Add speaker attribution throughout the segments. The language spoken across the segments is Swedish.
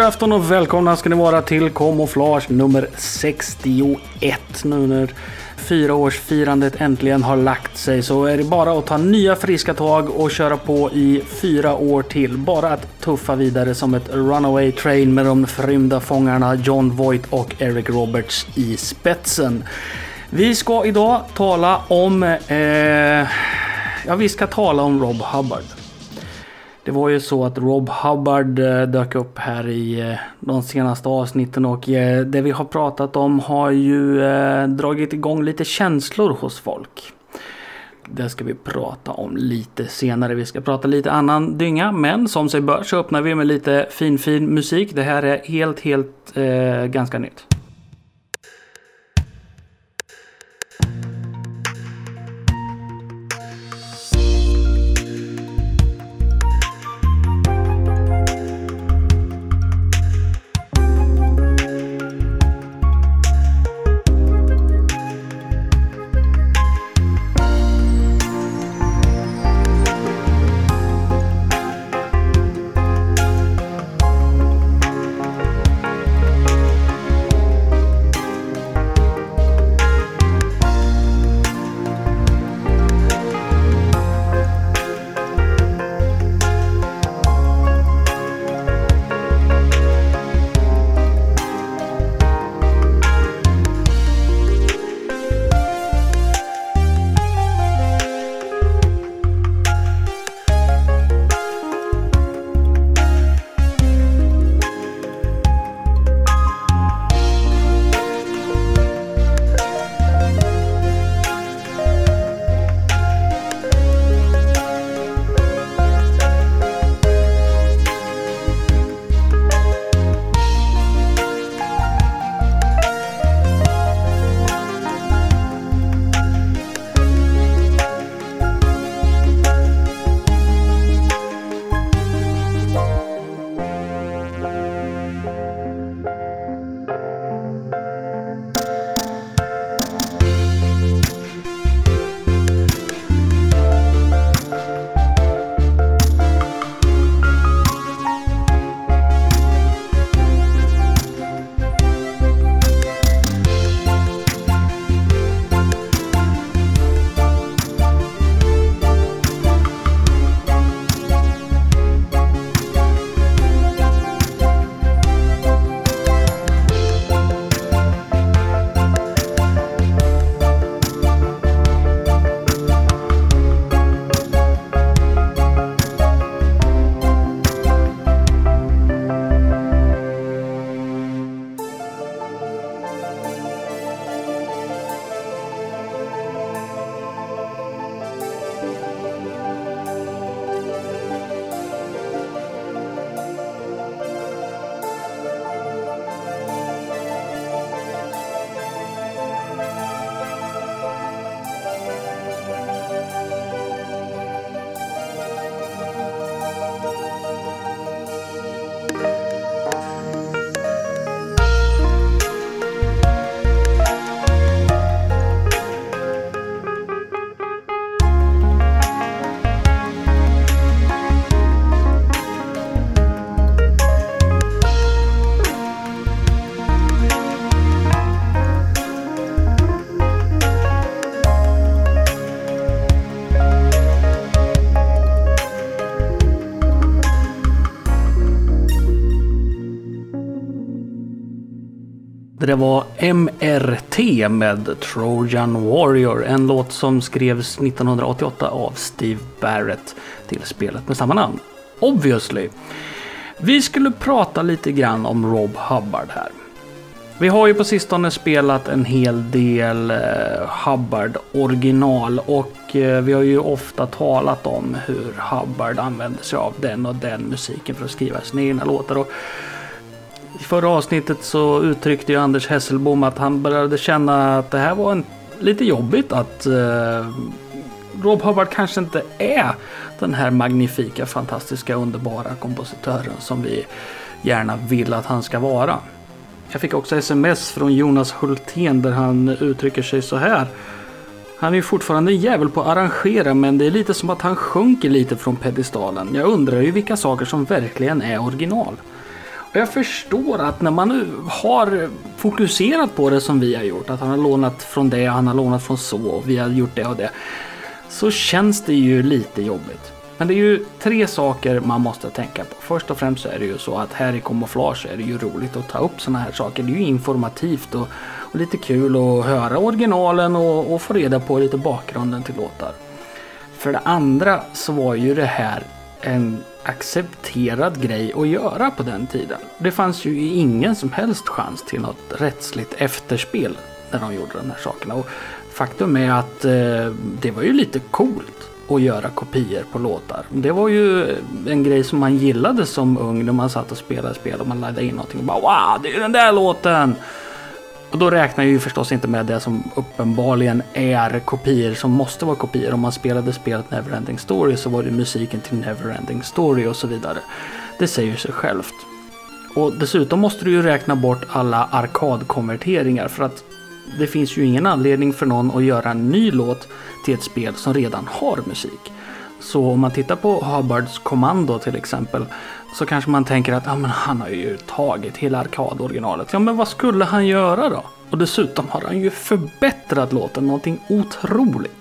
Speaker 1: God afton och välkomna ska ni vara till Kamouflage nummer 61. Nu när fyraårsfirandet äntligen har lagt sig så är det bara att ta nya friska tag och köra på i fyra år till. Bara att tuffa vidare som ett runaway train med de förrymda fångarna John Voight och Eric Roberts i spetsen. Vi ska idag tala om... Eh, ja, vi ska tala om Rob Hubbard. Det var ju så att Rob Hubbard eh, dök upp här i eh, de senaste avsnitten och eh, det vi har pratat om har ju dragit igång lite känslor hos folk. Det ska vi prata om lite senare. Vi ska prata lite annan dynga, men som sig bör så öppnar vi med lite fin fin musik. Det här är helt, helt eh, ganska nytt. Det var MRT med Trojan Warrior. En låt som skrevs 1988 av Steve Barrett till spelet med samma namn. Obviously. Vi skulle prata lite grann om Rob Hubbard här. Vi har ju på sistone spelat en hel del eh, Hubbard original och eh, vi har ju ofta talat om hur Hubbard använder sig av den och den musiken för att skriva sina egna låtar. Och i förra avsnittet så uttryckte ju Anders Hesselbom att han började känna att det här var en, lite jobbigt att eh, Rob Hubbard kanske inte är den här magnifika, fantastiska, underbara kompositören som vi gärna vill att han ska vara. Jag fick också sms från Jonas Hultén där han uttrycker sig så här. Han är ju fortfarande en jävel på att arrangera men det är lite som att han sjunker lite från pedestalen. Jag undrar ju vilka saker som verkligen är original. Jag förstår att när man nu har fokuserat på det som vi har gjort, att han har lånat från det, och han har lånat från så och vi har gjort det och det. Så känns det ju lite jobbigt. Men det är ju tre saker man måste tänka på. Först och främst så är det ju så att här i kamouflage är det ju roligt att ta upp sådana här saker. Det är ju informativt och, och lite kul att höra originalen och, och få reda på lite bakgrunden till låtar. För det andra så var ju det här en accepterad grej att göra på den tiden. Det fanns ju ingen som helst chans till något rättsligt efterspel när de gjorde de här sakerna. Och faktum är att eh, det var ju lite coolt att göra kopior på låtar. Det var ju en grej som man gillade som ung när man satt och spelade spel och man laddade in någonting och bara wow, det är ju den där låten! Och då räknar jag ju förstås inte med det som uppenbarligen är kopior som måste vara kopior. Om man spelade spelet Neverending Story så var det musiken till Neverending Story och så vidare. Det säger sig självt. Och dessutom måste du ju räkna bort alla arkadkonverteringar för att det finns ju ingen anledning för någon att göra en ny låt till ett spel som redan har musik. Så om man tittar på Hubbards kommando till exempel så kanske man tänker att ah, men han har ju tagit hela arkadoriginalet. Ja, men vad skulle han göra då? Och dessutom har han ju förbättrat låten någonting otroligt.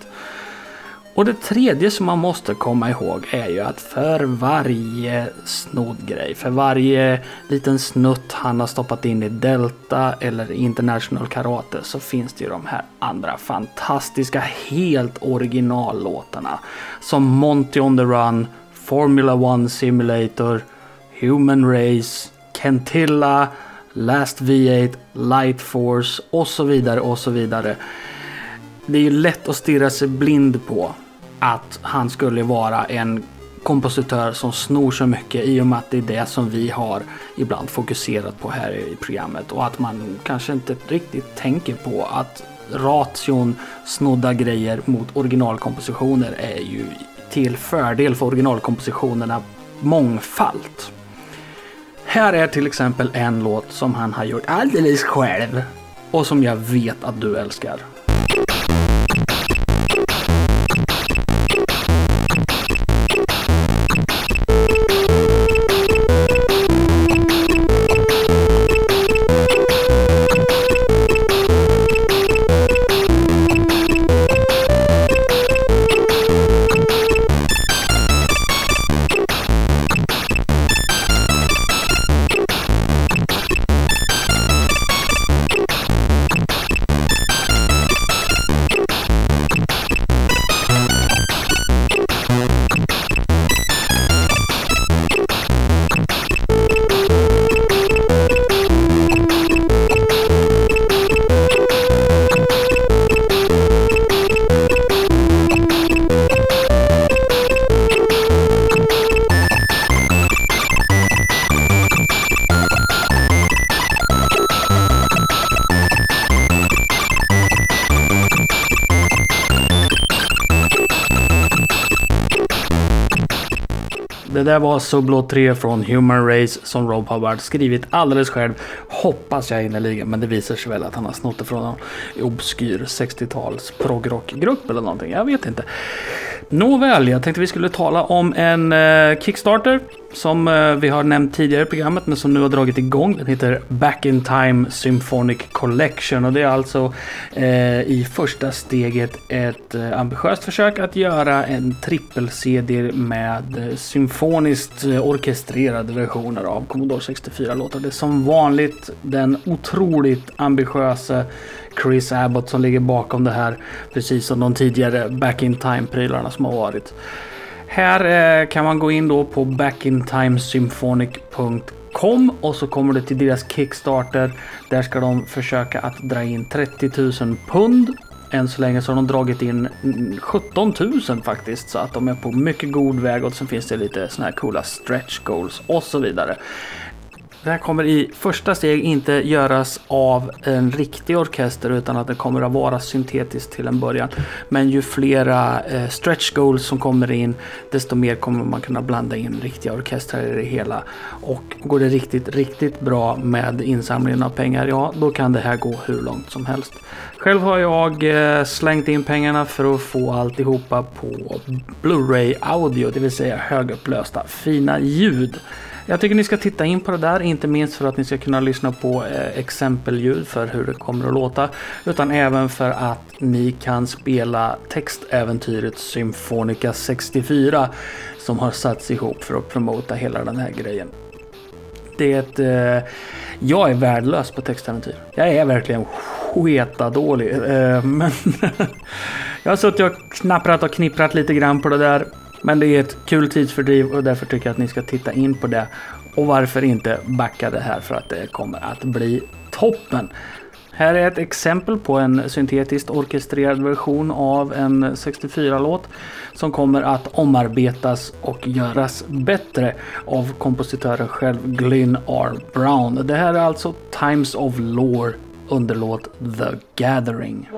Speaker 1: Och det tredje som man måste komma ihåg är ju att för varje snodd grej, för varje liten snutt han har stoppat in i Delta eller International Karate så finns det ju de här andra fantastiska helt originallåtarna. Som Monty on the Run, Formula One Simulator, Human Race, Kentilla, Last V8, Light Force och så vidare och så vidare. Det är ju lätt att stirra sig blind på att han skulle vara en kompositör som snor så mycket i och med att det är det som vi har ibland fokuserat på här i programmet och att man kanske inte riktigt tänker på att ration snodda grejer mot originalkompositioner är ju till fördel för originalkompositionerna mångfalt. Här är till exempel en låt som han har gjort alldeles själv och som jag vet att du älskar. Det där var Sublo 3 från Human Race som Rob Hubbard skrivit alldeles själv. Hoppas jag innerligen, men det visar sig väl att han har snott det från en obskyr 60-tals progrockgrupp eller någonting. Jag vet inte. Nåväl, jag tänkte vi skulle tala om en eh, Kickstarter som eh, vi har nämnt tidigare i programmet men som nu har dragit igång. Den heter Back in Time Symphonic Collection och det är alltså eh, i första steget ett eh, ambitiöst försök att göra en trippel-CD med eh, symfoniskt eh, orkestrerade versioner av Commodore 64-låtar. Det är som vanligt den otroligt ambitiösa Chris Abbott som ligger bakom det här. Precis som de tidigare Back in Time-prylarna som har varit. Här eh, kan man gå in då på backintimesymphonic.com och så kommer det till deras Kickstarter. Där ska de försöka att dra in 30 000 pund. Än så länge så har de dragit in 17 000 faktiskt så att de är på mycket god väg och sen finns det lite såna här coola stretch goals och så vidare. Det här kommer i första steg inte göras av en riktig orkester utan att det kommer att vara syntetiskt till en början. Men ju flera eh, stretch goals som kommer in desto mer kommer man kunna blanda in riktiga orkestrar i det hela. Och går det riktigt, riktigt bra med insamlingen av pengar, ja då kan det här gå hur långt som helst. Själv har jag eh, slängt in pengarna för att få alltihopa på Blu-ray audio, det vill säga högupplösta fina ljud. Jag tycker ni ska titta in på det där, inte minst för att ni ska kunna lyssna på eh, exempelljud för hur det kommer att låta, utan även för att ni kan spela textäventyret Symfonica 64 som har satts ihop för att promota hela den här grejen. Det eh, jag är värdelös på textäventyr. Jag är verkligen sketadålig. Eh, men jag har suttit och knapprat och knipprat lite grann på det där. Men det är ett kul tidsfördriv och därför tycker jag att ni ska titta in på det. Och varför inte backa det här för att det kommer att bli toppen. Här är ett exempel på en syntetiskt orkestrerad version av en 64-låt som kommer att omarbetas och göras bättre av kompositören själv Glyn R. Brown. Det här är alltså Times of Lore under låt The Gathering.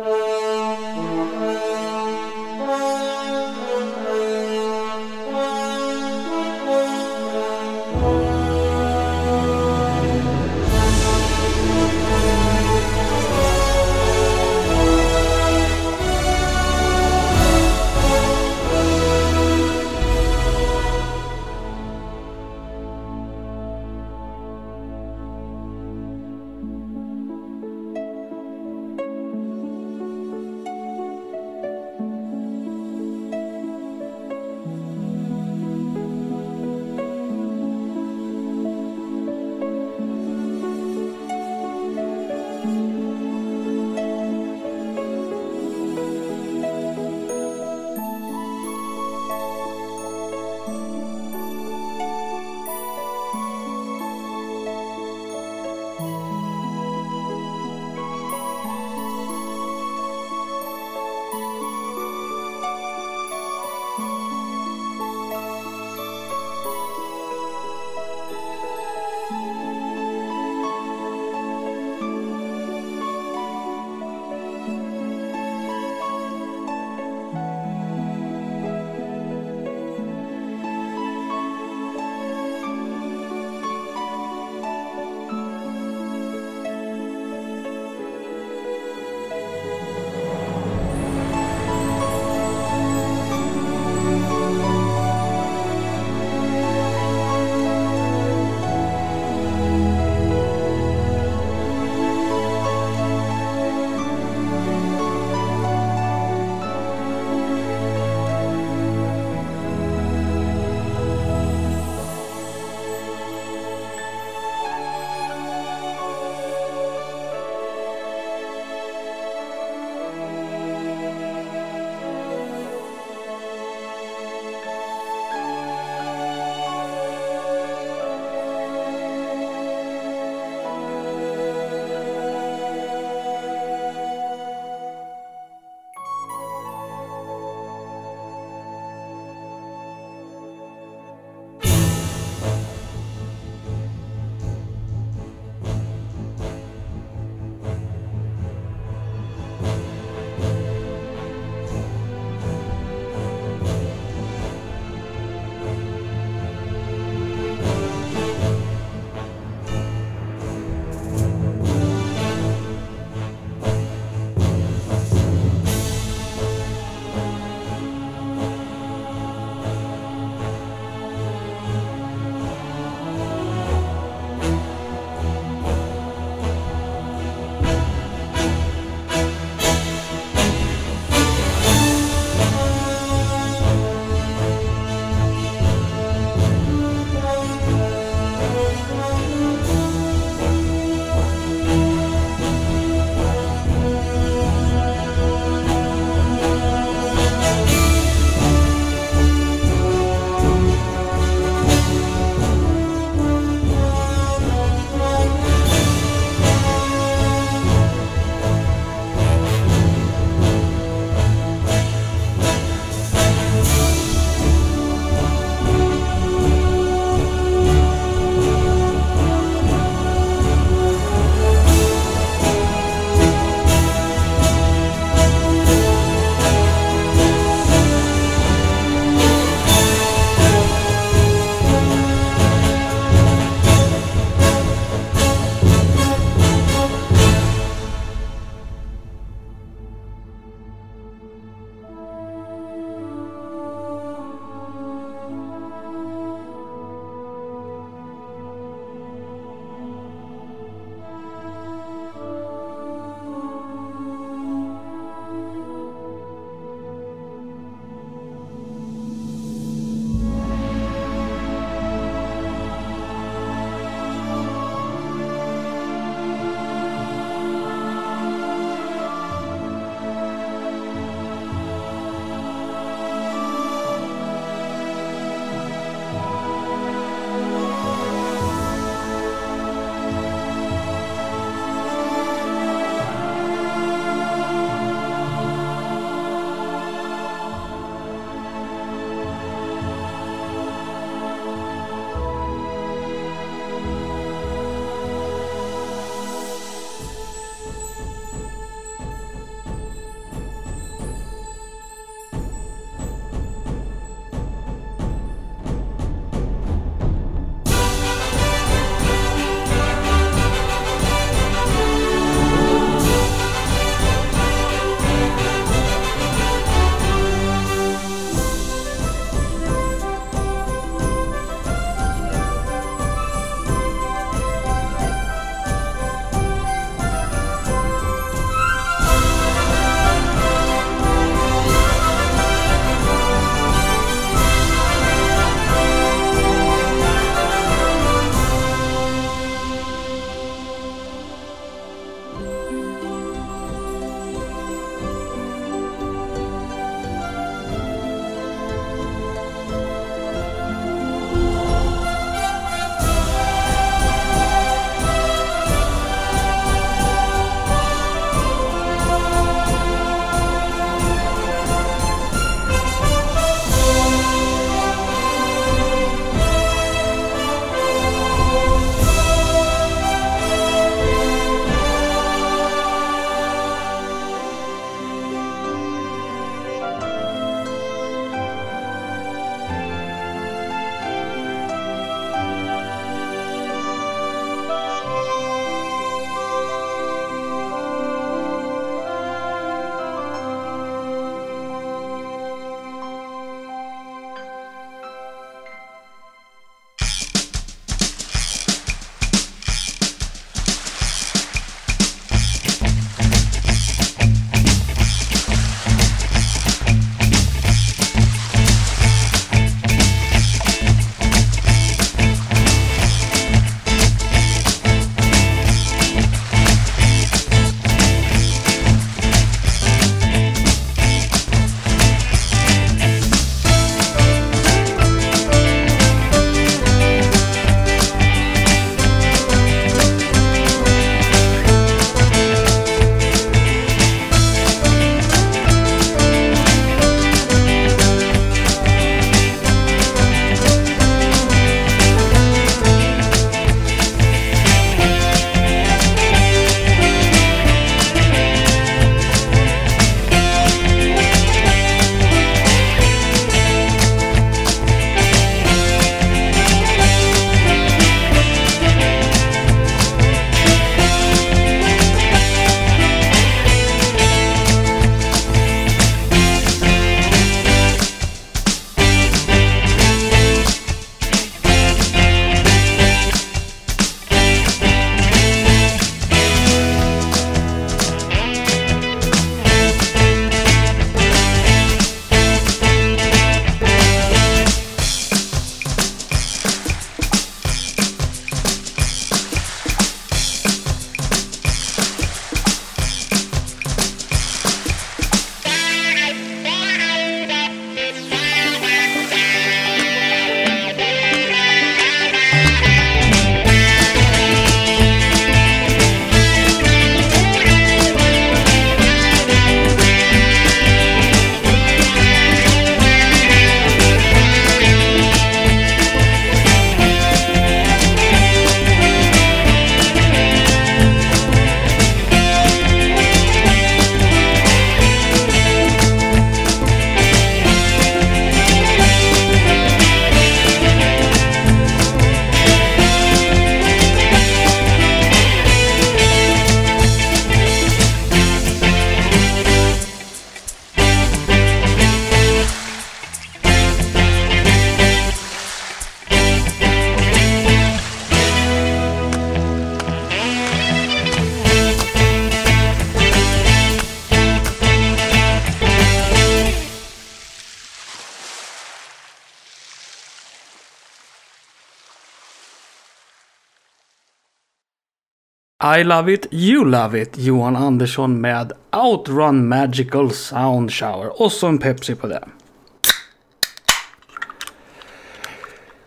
Speaker 1: I Love It, You Love It, Johan Andersson med Outrun Magical Sound Shower. Och så en Pepsi på det.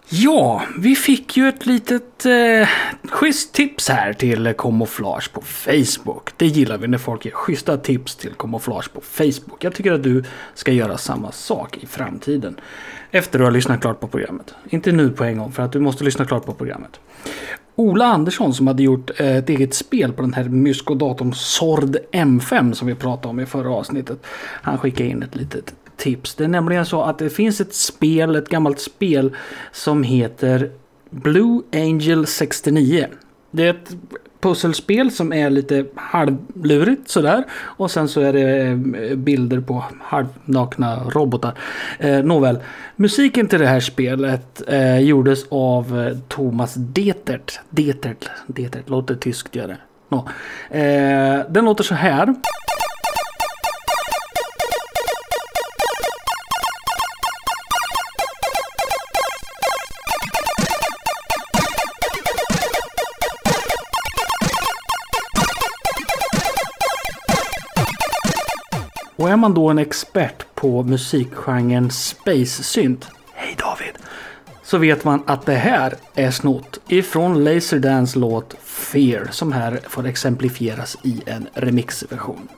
Speaker 1: Ja, vi fick ju ett litet eh, schysst tips här till kamouflage på Facebook. Det gillar vi när folk ger schyssta tips till kamouflage på Facebook. Jag tycker att du ska göra samma sak i framtiden. Efter du har lyssnat klart på programmet. Inte nu på en gång för att du måste lyssna klart på programmet. Ola Andersson som hade gjort eh, ett eget spel på den här Mysko-datorn Sord M5 som vi pratade om i förra avsnittet. Han skickade in ett litet tips. Det är nämligen så att det finns ett spel, ett gammalt spel som heter Blue Angel 69. Det är ett pusselspel som är lite halvlurigt sådär. Och sen så är det eh, bilder på halvnakna robotar. Eh, nåväl, musiken till det här spelet eh, gjordes av eh, Thomas Detert. Detert, Detert låter tyskt gör det. No. Eh, den låter så här. Man då en expert på musikgenren Space Synt, hej David, så vet man att det här är snott ifrån Laserdance låt Fear som här får exemplifieras i en remixversion.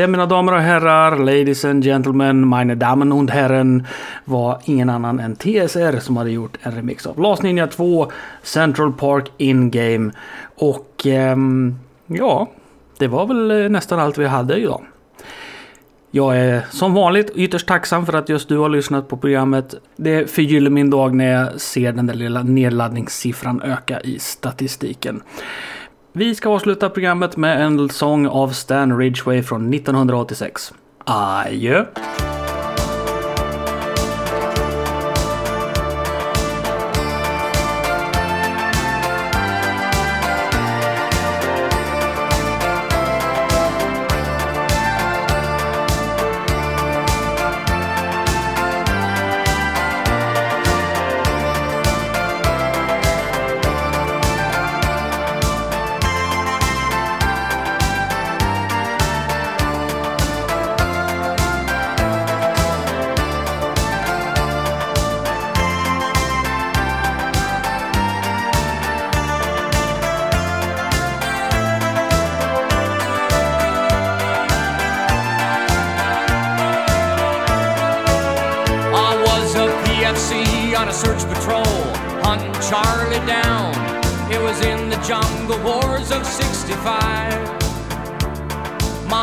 Speaker 1: Det, mina damer och herrar, ladies and gentlemen, meine Damen und Herren, var ingen annan än TSR som hade gjort en remix av Last Ninja 2, Central Park In Game. Och ehm, ja, det var väl eh, nästan allt vi hade idag. Jag är som vanligt ytterst tacksam för att just du har lyssnat på programmet. Det förgyller min dag när jag ser den där lilla nedladdningssiffran öka i statistiken. Vi ska avsluta programmet med en sång av Stan Ridgway från 1986. Adjö!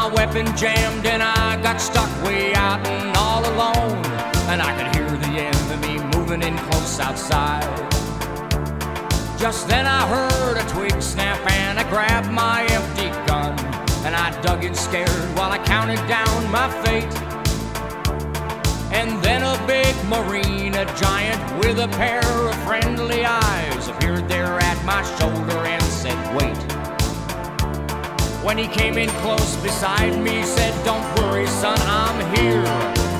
Speaker 2: my weapon jammed and I got stuck way out and all alone. And I could hear the enemy moving in close outside. Just then I heard a twig snap and I grabbed my empty gun. And I dug in scared while I counted down my fate. And then a big marine, a giant with a pair of friendly eyes, appeared there at my shoulder and when he came in close beside me, said, Don't worry, son, I'm here.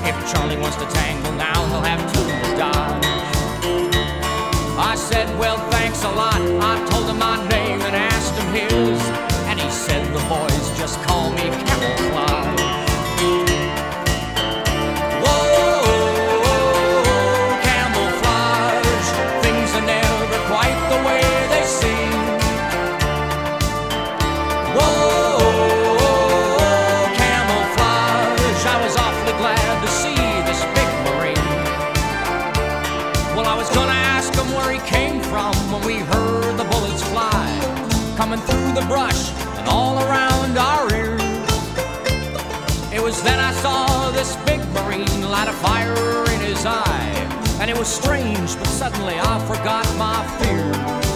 Speaker 2: If Charlie wants to tangle now, he'll have to dodge. I said, Well, thanks a lot. I told him my name and asked him his. And he said, The boys just call me Camouflage. the brush and all around our ears. It was then I saw this big Marine light a fire in his eye. And it was strange, but suddenly I forgot my fear.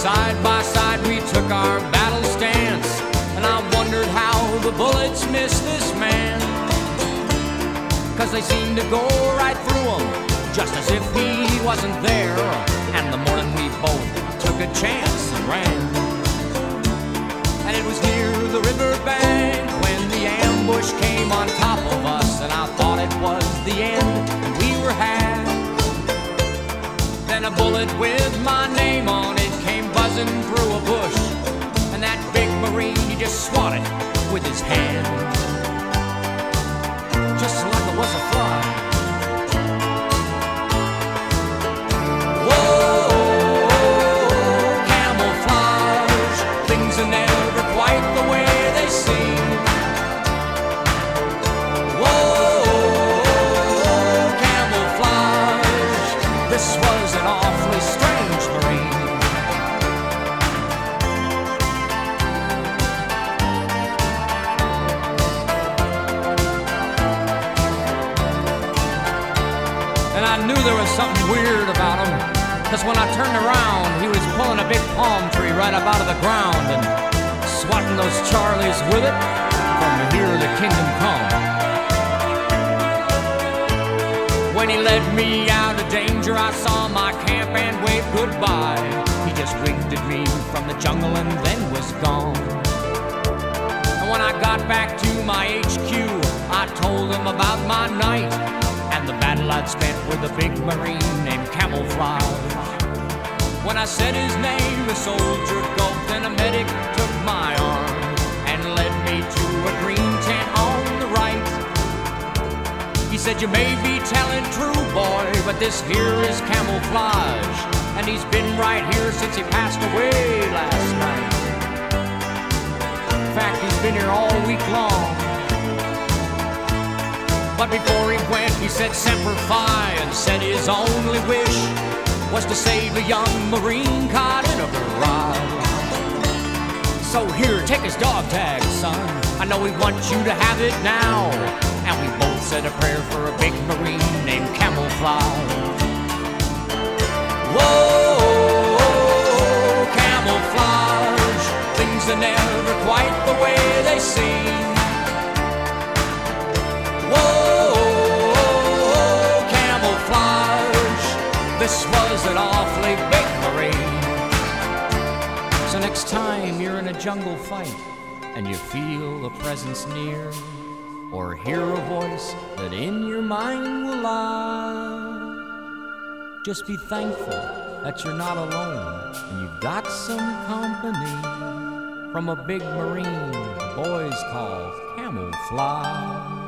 Speaker 2: side by our battle stance, and I wondered how the bullets missed this man. Cause they seemed to go right through him, just as if he wasn't there. And the morning we both took a chance and ran. And it was near the riverbank when the ambush came on top of us, and I thought it was the end, and we were had. Then a bullet with my name on it came buzzing through a bush that big marine, he just swatted with his hand. Been here all week long. But before he went, he said Semper Fi and said his only wish was to save a young Marine caught in a barrage. So here, take his dog tag, son. I know he wants you to have it now. And we both said a prayer for a big Marine named Camouflage. Whoa, camouflage. Things are never quite they. Whoa, camouflage. This was an awfully big Marine. So next time you're in a jungle fight and you feel a presence near, or hear a voice that in your mind will lie, just be thankful that you're not alone and you've got some company from a big marine boys call camouflage.